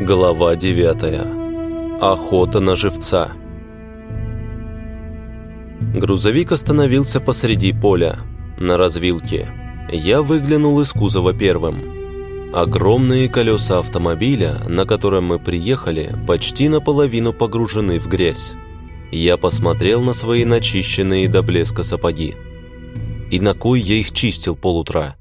Глава 9. Охота на живца. Грузовик остановился посреди поля, на развилке. Я выглянул из кузова первым. Огромные колеса автомобиля, на котором мы приехали, почти наполовину погружены в грязь. Я посмотрел на свои начищенные до блеска сапоги. И на кой я их чистил полутра?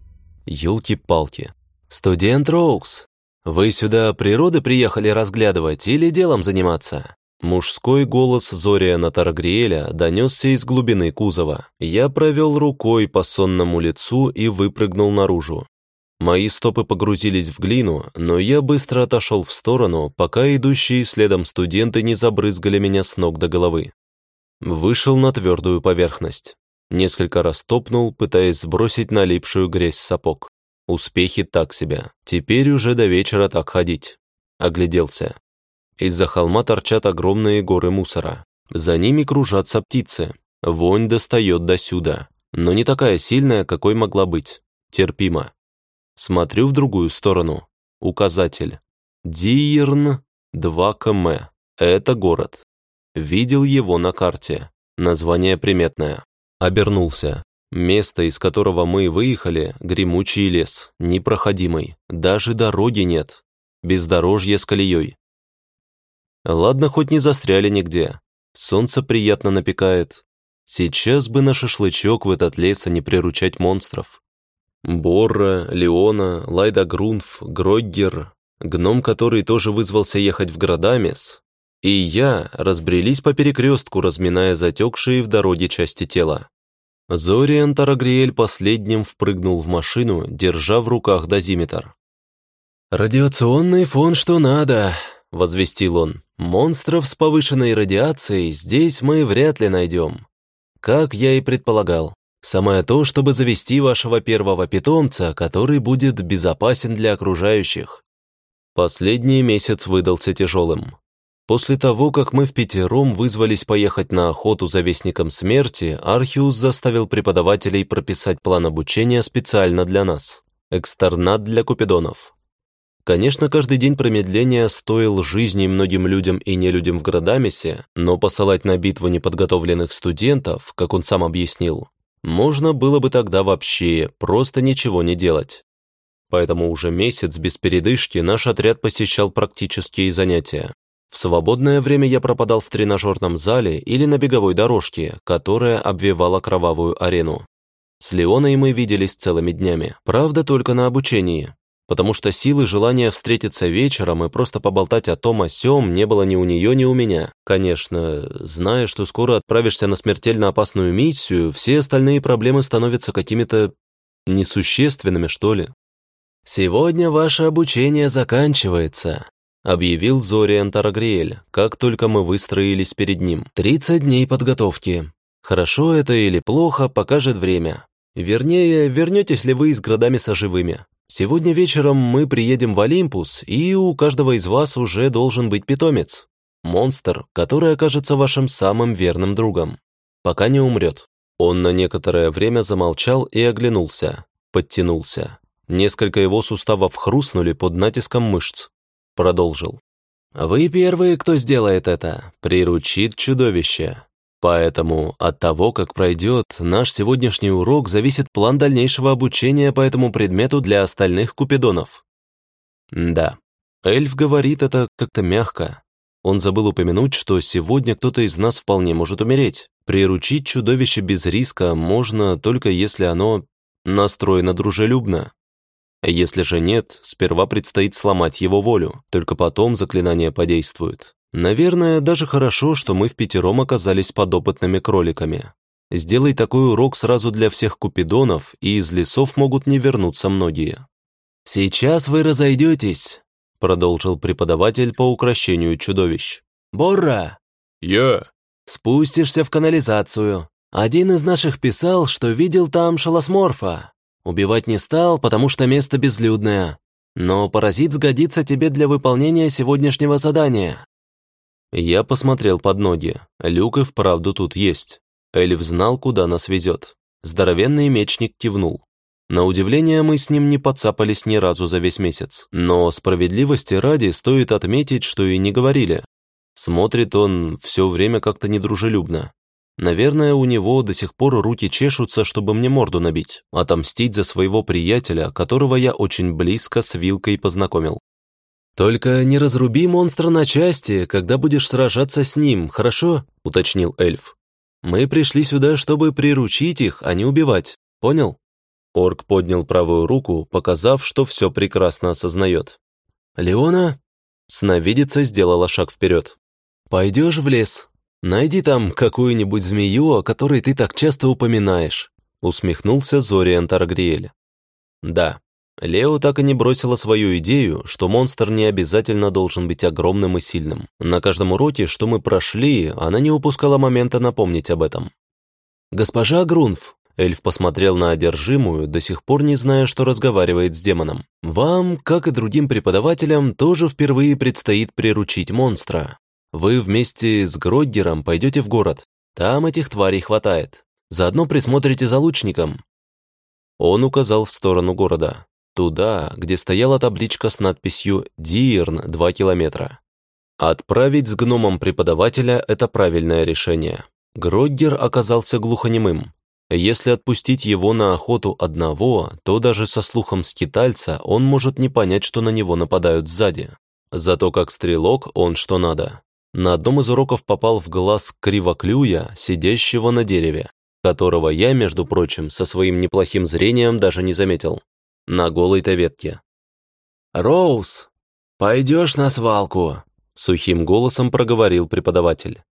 Ёлки-палки. «Студент Роукс, вы сюда природы приехали разглядывать или делом заниматься?» Мужской голос Зориана Таргриэля донесся из глубины кузова. Я провел рукой по сонному лицу и выпрыгнул наружу. Мои стопы погрузились в глину, но я быстро отошел в сторону, пока идущие следом студенты не забрызгали меня с ног до головы. Вышел на твердую поверхность. Несколько раз топнул, пытаясь сбросить налипшую грязь сапог. Успехи так себе. Теперь уже до вечера так ходить. Огляделся. Из-за холма торчат огромные горы мусора. За ними кружатся птицы. Вонь достает до сюда. Но не такая сильная, какой могла быть. Терпимо. Смотрю в другую сторону. Указатель. Диерн 2 км. Это город. Видел его на карте. Название приметное. Обернулся. Место, из которого мы выехали, гремучий лес, непроходимый, даже дороги нет, бездорожье с колеей. Ладно, хоть не застряли нигде, солнце приятно напекает. Сейчас бы на шашлычок в этот лес, а не приручать монстров. Борра, Леона, Лайда Грунф, Гроггер, гном, который тоже вызвался ехать в Градамес, и я разбрелись по перекрестку, разминая затекшие в дороге части тела. Зориан Тарагриэль последним впрыгнул в машину, держа в руках дозиметр. «Радиационный фон что надо», — возвестил он. «Монстров с повышенной радиацией здесь мы вряд ли найдем. Как я и предполагал. Самое то, чтобы завести вашего первого питомца, который будет безопасен для окружающих». Последний месяц выдался тяжелым. После того, как мы в пятером вызвались поехать на охоту за Вестником Смерти, Архиус заставил преподавателей прописать план обучения специально для нас. Экстернат для купидонов. Конечно, каждый день промедления стоил жизни многим людям и нелюдям в Градамисе, но посылать на битву неподготовленных студентов, как он сам объяснил, можно было бы тогда вообще просто ничего не делать. Поэтому уже месяц без передышки наш отряд посещал практические занятия. В свободное время я пропадал в тренажерном зале или на беговой дорожке, которая обвивала кровавую арену. С Леоной мы виделись целыми днями, правда только на обучении, потому что силы желания встретиться вечером и просто поболтать о том о сём не было ни у нее, ни у меня. Конечно, зная, что скоро отправишься на смертельно опасную миссию, все остальные проблемы становятся какими-то несущественными, что ли. «Сегодня ваше обучение заканчивается», объявил Зориан Тарагриэль, как только мы выстроились перед ним. «Тридцать дней подготовки. Хорошо это или плохо, покажет время. Вернее, вернетесь ли вы с градами соживыми. Сегодня вечером мы приедем в Олимпус, и у каждого из вас уже должен быть питомец. Монстр, который окажется вашим самым верным другом. Пока не умрет». Он на некоторое время замолчал и оглянулся, подтянулся. Несколько его суставов хрустнули под натиском мышц продолжил. «Вы первые, кто сделает это, приручит чудовище. Поэтому от того, как пройдет наш сегодняшний урок, зависит план дальнейшего обучения по этому предмету для остальных купидонов». Да, эльф говорит это как-то мягко. Он забыл упомянуть, что сегодня кто-то из нас вполне может умереть. Приручить чудовище без риска можно только если оно настроено дружелюбно. Если же нет, сперва предстоит сломать его волю, только потом заклинание подействует. Наверное, даже хорошо, что мы в пятером оказались подопытными кроликами. Сделай такой урок сразу для всех купидонов, и из лесов могут не вернуться многие. «Сейчас вы разойдетесь», — продолжил преподаватель по украшению чудовищ. «Борра!» «Я!» «Спустишься в канализацию. Один из наших писал, что видел там шалосморфа. Убивать не стал, потому что место безлюдное. Но паразит сгодится тебе для выполнения сегодняшнего задания». Я посмотрел под ноги. Люк и вправду тут есть. Эльф знал, куда нас везет. Здоровенный мечник кивнул. На удивление, мы с ним не подцапались ни разу за весь месяц. Но справедливости ради стоит отметить, что и не говорили. Смотрит он все время как-то недружелюбно. Наверное, у него до сих пор руки чешутся, чтобы мне морду набить, отомстить за своего приятеля, которого я очень близко с Вилкой познакомил. «Только не разруби монстра на части, когда будешь сражаться с ним, хорошо?» — уточнил эльф. «Мы пришли сюда, чтобы приручить их, а не убивать. Понял?» Орк поднял правую руку, показав, что все прекрасно осознает. «Леона?» Сновидица сделала шаг вперед. «Пойдешь в лес. Найди там какую-нибудь змею, о которой ты так часто упоминаешь», усмехнулся Зориан Таргриэль. «Да, Лео так и не бросила свою идею, что монстр не обязательно должен быть огромным и сильным. На каждом уроке, что мы прошли, она не упускала момента напомнить об этом. «Госпожа Грунф», Эльф посмотрел на одержимую, до сих пор не зная, что разговаривает с демоном. «Вам, как и другим преподавателям, тоже впервые предстоит приручить монстра. Вы вместе с Гроггером пойдете в город. Там этих тварей хватает. Заодно присмотрите за лучником». Он указал в сторону города. Туда, где стояла табличка с надписью «Диерн 2 километра». Отправить с гномом преподавателя – это правильное решение. Гроггер оказался глухонемым. Если отпустить его на охоту одного, то даже со слухом скитальца он может не понять, что на него нападают сзади. Зато как стрелок он что надо. На одном из уроков попал в глаз кривоклюя, сидящего на дереве, которого я, между прочим, со своим неплохим зрением даже не заметил. На голой-то ветке. «Роуз, пойдешь на свалку?» Сухим голосом проговорил преподаватель.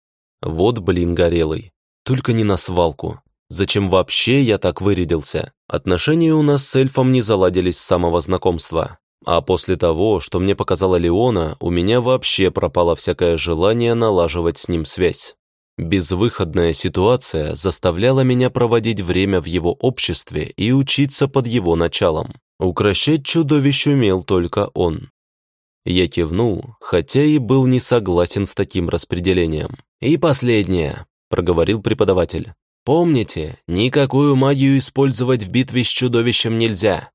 «Вот блин горелый. Только не на свалку. Зачем вообще я так вырядился? Отношения у нас с эльфом не заладились с самого знакомства. А после того, что мне показала Леона, у меня вообще пропало всякое желание налаживать с ним связь. Безвыходная ситуация заставляла меня проводить время в его обществе и учиться под его началом. Укращать чудовищ умел только он. Я кивнул, хотя и был не согласен с таким распределением. «И последнее», — проговорил преподаватель. Помните, никакую магию использовать в битве с чудовищем нельзя.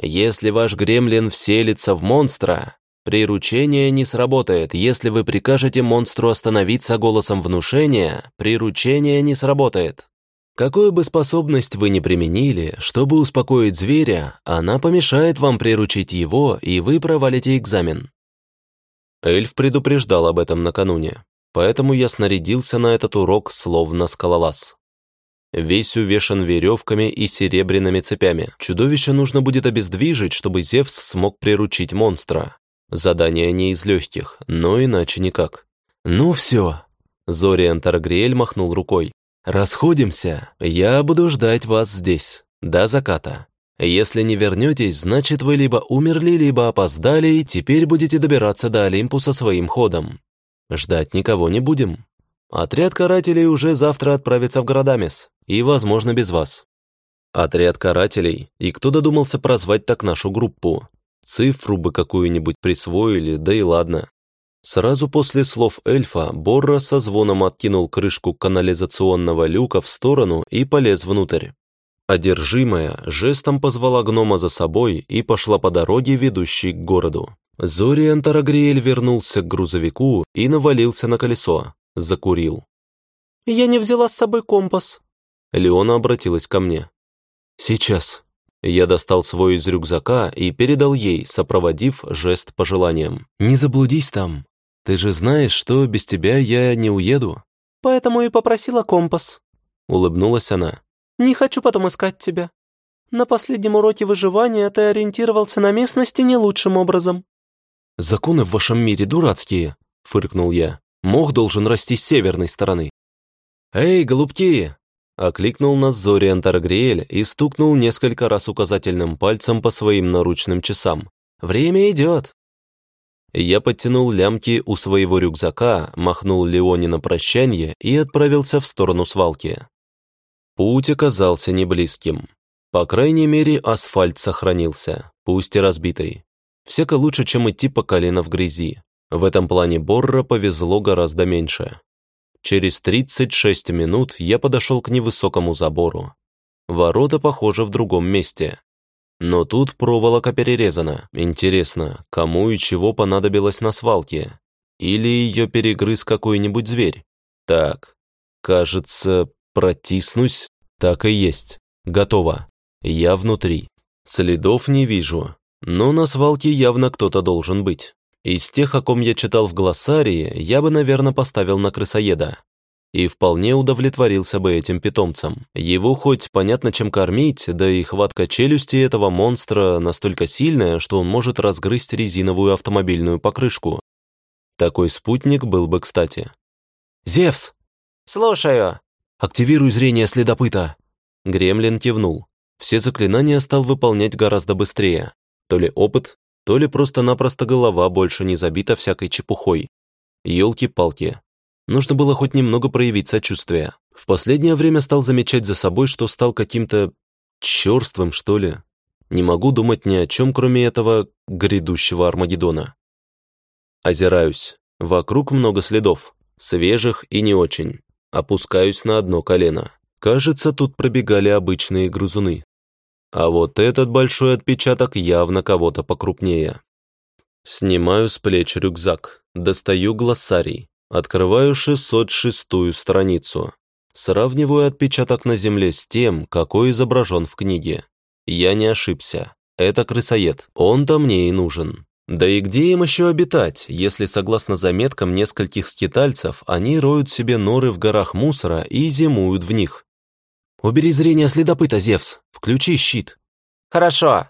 Если ваш гремлин вселится в монстра, приручение не сработает. Если вы прикажете монстру остановиться голосом внушения, приручение не сработает. Какую бы способность вы ни применили, чтобы успокоить зверя, она помешает вам приручить его, и вы провалите экзамен. Эльф предупреждал об этом накануне, поэтому я снарядился на этот урок словно скалолаз весь увешан веревками и серебряными цепями. Чудовище нужно будет обездвижить, чтобы Зевс смог приручить монстра. Задание не из легких, но иначе никак. «Ну все», — Зориан Таргриэль махнул рукой. «Расходимся. Я буду ждать вас здесь. До заката. Если не вернетесь, значит вы либо умерли, либо опоздали, и теперь будете добираться до Олимпуса своим ходом. Ждать никого не будем. Отряд карателей уже завтра отправится в Городамес, и, возможно, без вас. Отряд карателей, и кто додумался прозвать так нашу группу? Цифру бы какую-нибудь присвоили, да и ладно. Сразу после слов эльфа Борра со звоном откинул крышку канализационного люка в сторону и полез внутрь. Одержимая жестом позвала гнома за собой и пошла по дороге, ведущей к городу. Зориан Тарагриэль вернулся к грузовику и навалился на колесо, закурил. «Я не взяла с собой компас». Леона обратилась ко мне. «Сейчас». Я достал свой из рюкзака и передал ей, сопроводив жест пожеланием. «Не заблудись там. Ты же знаешь, что без тебя я не уеду». «Поэтому и попросила компас», — улыбнулась она. «Не хочу потом искать тебя. На последнем уроке выживания ты ориентировался на местности не лучшим образом». «Законы в вашем мире дурацкие», — фыркнул я. Мох должен расти с северной стороны. «Эй, голубки!» — окликнул нас Зориан Таргриэль и стукнул несколько раз указательным пальцем по своим наручным часам. «Время идет!» Я подтянул лямки у своего рюкзака, махнул Леоне на прощание и отправился в сторону свалки. Путь оказался неблизким. По крайней мере, асфальт сохранился, пусть и разбитый. Всяко лучше, чем идти по колено в грязи. В этом плане Борра повезло гораздо меньше. Через 36 минут я подошел к невысокому забору. Ворота, похоже, в другом месте. Но тут проволока перерезана. Интересно, кому и чего понадобилось на свалке? Или ее перегрыз какой-нибудь зверь? Так, кажется, протиснусь. Так и есть. Готово. Я внутри. Следов не вижу. Но на свалке явно кто-то должен быть. Из тех, о ком я читал в глоссарии, я бы, наверное, поставил на крысоеда и вполне удовлетворился бы этим питомцем. Его хоть понятно чем кормить, да и хватка челюсти этого монстра настолько сильная, что он может разгрызть резиновую автомобильную покрышку. Такой спутник был бы кстати. «Зевс!» «Слушаю!» «Активируй зрение следопыта!» Гремлин кивнул. Все заклинания стал выполнять гораздо быстрее. То ли опыт, то ли просто-напросто голова больше не забита всякой чепухой. Ёлки-палки, Нужно было хоть немного проявить сочувствие. В последнее время стал замечать за собой, что стал каким-то черствым, что ли. Не могу думать ни о чем, кроме этого грядущего Армагеддона. Озираюсь. Вокруг много следов, свежих и не очень. Опускаюсь на одно колено. Кажется, тут пробегали обычные грызуны. А вот этот большой отпечаток явно кого-то покрупнее. Снимаю с плеч рюкзак, достаю глоссарий, Открываю 606-ю страницу. Сравниваю отпечаток на земле с тем, какой изображен в книге. Я не ошибся. Это крысоед. Он-то мне и нужен. Да и где им еще обитать, если, согласно заметкам нескольких скитальцев, они роют себе норы в горах мусора и зимуют в них? «Убери зрение следопыта, Зевс! Включи щит!» «Хорошо!»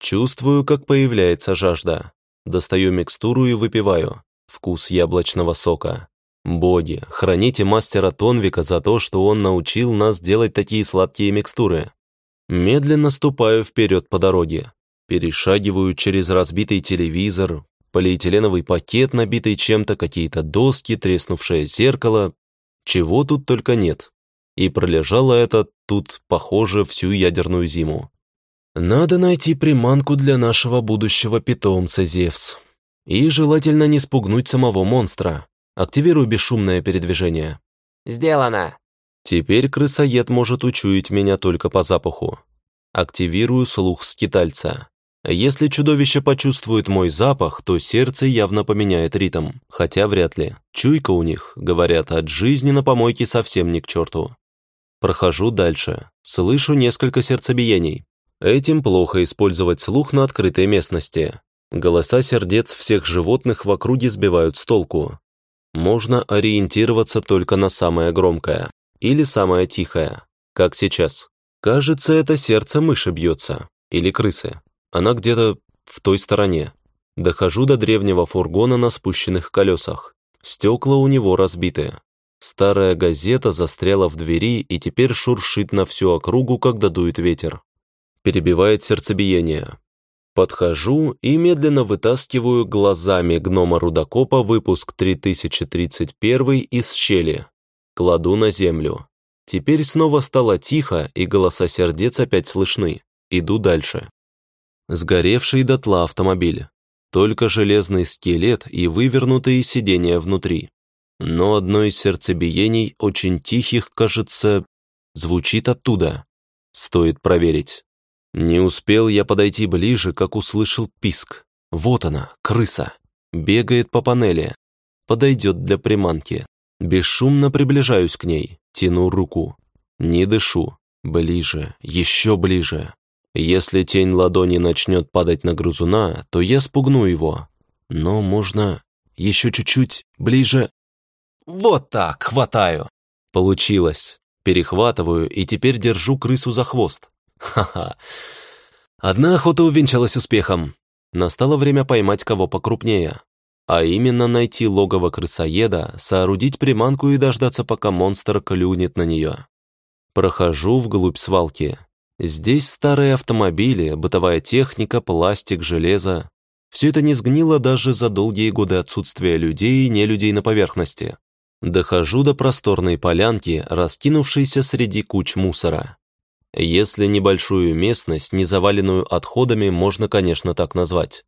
Чувствую, как появляется жажда. Достаю микстуру и выпиваю вкус яблочного сока. Боги, храните мастера Тонвика за то, что он научил нас делать такие сладкие микстуры. Медленно ступаю вперед по дороге. Перешагиваю через разбитый телевизор, полиэтиленовый пакет, набитый чем-то, какие-то доски, треснувшее зеркало. Чего тут только нет. И пролежало это тут, похоже, всю ядерную зиму. Надо найти приманку для нашего будущего питомца, Зевс. И желательно не спугнуть самого монстра. Активируй бесшумное передвижение. Сделано. Теперь крысоед может учуять меня только по запаху. Активирую слух скитальца. Если чудовище почувствует мой запах, то сердце явно поменяет ритм, хотя вряд ли. Чуйка у них, говорят, от жизни на помойке совсем не к черту. Прохожу дальше. Слышу несколько сердцебиений. Этим плохо использовать слух на открытой местности. Голоса сердец всех животных в округе сбивают с толку. Можно ориентироваться только на самое громкое или самое тихое, как сейчас. Кажется, это сердце мыши бьется, или крысы. Она где-то в той стороне. Дохожу до древнего фургона на спущенных колесах. Стекла у него разбиты. Старая газета застряла в двери и теперь шуршит на всю округу, когда дует ветер. Перебивает сердцебиение. Подхожу и медленно вытаскиваю глазами гнома-рудокопа выпуск 3031 из щели. Кладу на землю. Теперь снова стало тихо, и голоса сердец опять слышны. Иду дальше. Сгоревший дотла автомобиль. Только железный скелет и вывернутые сиденья внутри. Но одно из сердцебиений, очень тихих, кажется, звучит оттуда. Стоит проверить. Не успел я подойти ближе, как услышал писк. Вот она, крыса. Бегает по панели. Подойдет для приманки. Бесшумно приближаюсь к ней, тяну руку. Не дышу. Ближе, еще ближе. Если тень ладони начнет падать на грызуна, то я спугну его. Но можно еще чуть-чуть ближе. Вот так, хватаю. Получилось. Перехватываю и теперь держу крысу за хвост. Ха-ха. Одна охота увенчалась успехом. Настало время поймать кого покрупнее. А именно найти логово крысоеда, соорудить приманку и дождаться, пока монстр клюнет на нее. Прохожу вглубь свалки. Здесь старые автомобили, бытовая техника, пластик, железо. Все это не сгнило даже за долгие годы отсутствия людей и не людей на поверхности. Дохожу до просторной полянки, раскинувшейся среди куч мусора. Если небольшую местность, не заваленную отходами, можно, конечно, так назвать.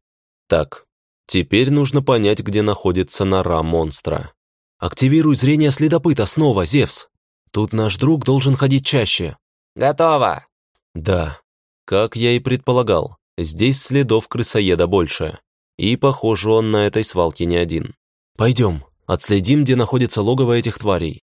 Так, теперь нужно понять, где находится нора монстра. Активируй зрение следопыта снова, Зевс. Тут наш друг должен ходить чаще. Готово. Да. Как я и предполагал, здесь следов крысоеда больше. И, похоже, он на этой свалке не один. Пойдем, отследим, где находится логово этих тварей.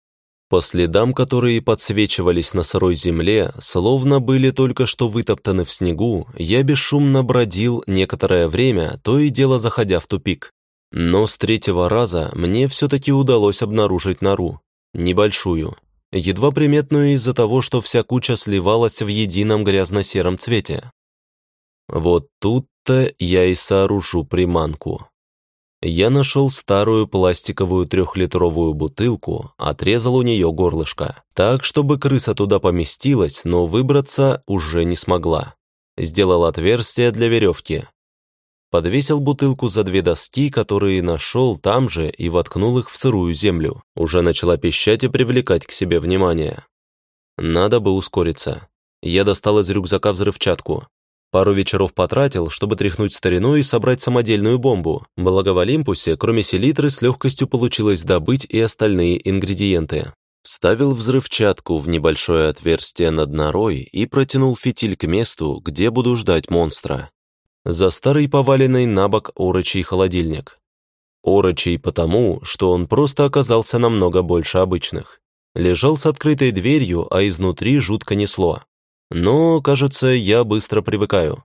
По следам, которые подсвечивались на сырой земле, словно были только что вытоптаны в снегу, я бесшумно бродил некоторое время, то и дело заходя в тупик. Но с третьего раза мне все-таки удалось обнаружить нору. Небольшую. Едва приметную из-за того, что вся куча сливалась в едином грязно-сером цвете. Вот тут-то я и сооружу приманку. Я нашел старую пластиковую трехлитровую бутылку, отрезал у нее горлышко, так, чтобы крыса туда поместилась, но выбраться уже не смогла. Сделал отверстие для веревки. Подвесил бутылку за две доски, которые нашел там же, и воткнул их в сырую землю. Уже начала пищать и привлекать к себе внимание. Надо бы ускориться. Я достал из рюкзака взрывчатку. Пару вечеров потратил, чтобы тряхнуть стариной и собрать самодельную бомбу. Благо в Олимпусе, кроме селитры, с легкостью получилось добыть и остальные ингредиенты. Вставил взрывчатку в небольшое отверстие над норой и протянул фитиль к месту, где буду ждать монстра. За старый поваленный на бок орочий холодильник. Орочий потому, что он просто оказался намного больше обычных. Лежал с открытой дверью, а изнутри жутко несло. Но, кажется, я быстро привыкаю.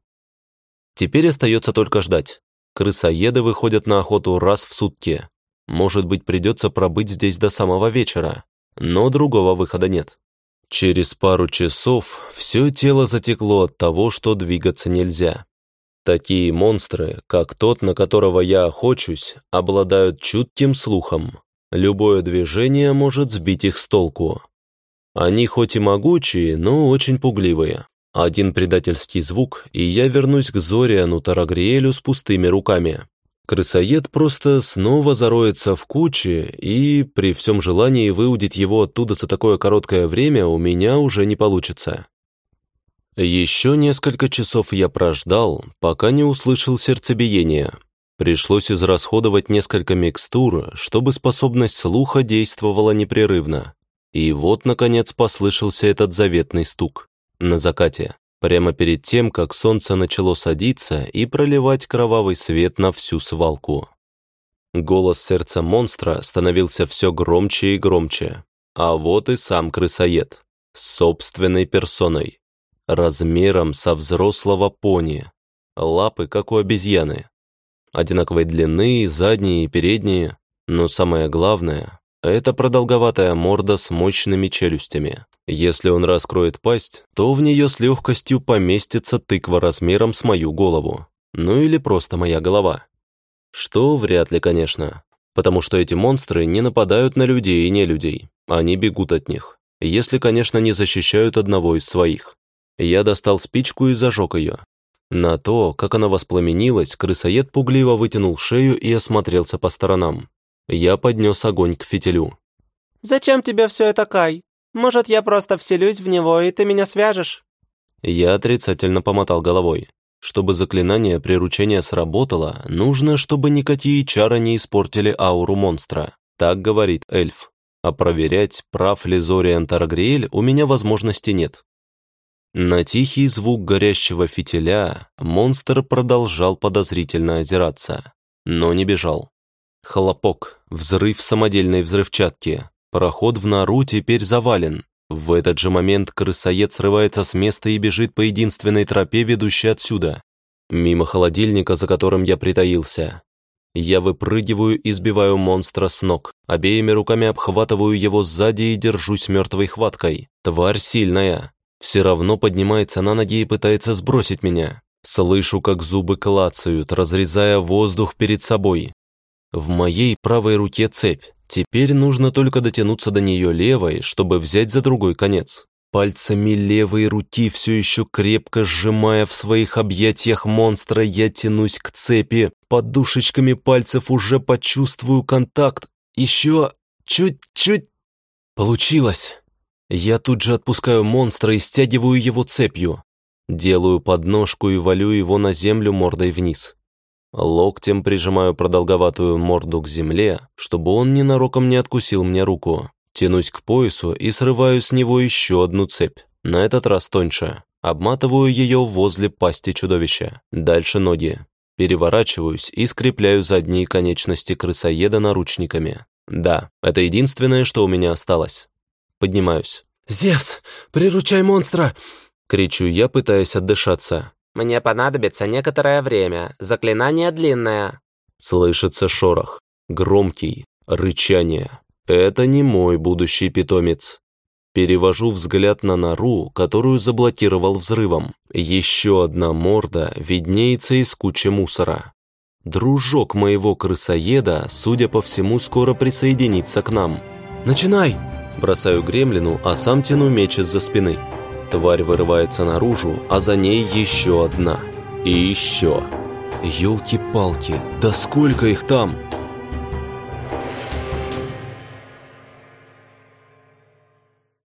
Теперь остается только ждать. Крысоеды выходят на охоту раз в сутки. Может быть, придется пробыть здесь до самого вечера. Но другого выхода нет. Через пару часов все тело затекло от того, что двигаться нельзя. Такие монстры, как тот, на которого я охочусь, обладают чутким слухом. Любое движение может сбить их с толку. Они хоть и могучие, но очень пугливые. Один предательский звук, и я вернусь к Зориану Тарагриэлю с пустыми руками. Крысоед просто снова зароется в куче, и при всем желании выудить его оттуда за такое короткое время у меня уже не получится. Еще несколько часов я прождал, пока не услышал сердцебиение. Пришлось израсходовать несколько микстур, чтобы способность слуха действовала непрерывно. И вот, наконец, послышался этот заветный стук. На закате, прямо перед тем, как солнце начало садиться и проливать кровавый свет на всю свалку. Голос сердца монстра становился все громче и громче. А вот и сам крысоед. С собственной персоной. Размером со взрослого пони. Лапы, как у обезьяны. Одинаковой длины, задние и передние. Но самое главное, это продолговатая морда с мощными челюстями. Если он раскроет пасть, то в нее с легкостью поместится тыква размером с мою голову. Ну или просто моя голова. Что вряд ли, конечно. Потому что эти монстры не нападают на людей и не людей. Они бегут от них. Если, конечно, не защищают одного из своих. Я достал спичку и зажег ее. На то, как она воспламенилась, крысоед пугливо вытянул шею и осмотрелся по сторонам. Я поднес огонь к фитилю. «Зачем тебе все это, Кай? Может, я просто вселюсь в него, и ты меня свяжешь?» Я отрицательно помотал головой. Чтобы заклинание приручения сработало, нужно, чтобы никакие чары не испортили ауру монстра. Так говорит эльф. А проверять, прав ли Зориан Таргриэль, у меня возможности нет. На тихий звук горящего фитиля монстр продолжал подозрительно озираться, но не бежал. Хлопок, взрыв самодельной взрывчатки. Проход в нору теперь завален. В этот же момент крысоед срывается с места и бежит по единственной тропе, ведущей отсюда. Мимо холодильника, за которым я притаился. Я выпрыгиваю и сбиваю монстра с ног. Обеими руками обхватываю его сзади и держусь мертвой хваткой. Тварь сильная. Все равно поднимается на ноги и пытается сбросить меня. Слышу, как зубы клацают, разрезая воздух перед собой. В моей правой руке цепь. Теперь нужно только дотянуться до нее левой, чтобы взять за другой конец. Пальцами левой руки, все еще крепко сжимая в своих объятиях монстра, я тянусь к цепи. Подушечками пальцев уже почувствую контакт. Еще чуть-чуть. Получилось. Я тут же отпускаю монстра и стягиваю его цепью. Делаю подножку и валю его на землю мордой вниз. Локтем прижимаю продолговатую морду к земле, чтобы он ненароком не откусил мне руку. Тянусь к поясу и срываю с него еще одну цепь, на этот раз тоньше. Обматываю ее возле пасти чудовища. Дальше ноги. Переворачиваюсь и скрепляю задние конечности крысоеда наручниками. Да, это единственное, что у меня осталось. Поднимаюсь. «Зевс, приручай монстра!» Кричу я, пытаясь отдышаться. «Мне понадобится некоторое время. Заклинание длинное». Слышится шорох. Громкий. Рычание. Это не мой будущий питомец. Перевожу взгляд на нору, которую заблокировал взрывом. Еще одна морда виднеется из кучи мусора. Дружок моего крысоеда, судя по всему, скоро присоединится к нам. «Начинай!» Бросаю гремлину, а сам тяну меч из-за спины. Тварь вырывается наружу, а за ней еще одна. И еще. Ёлки-палки, да сколько их там!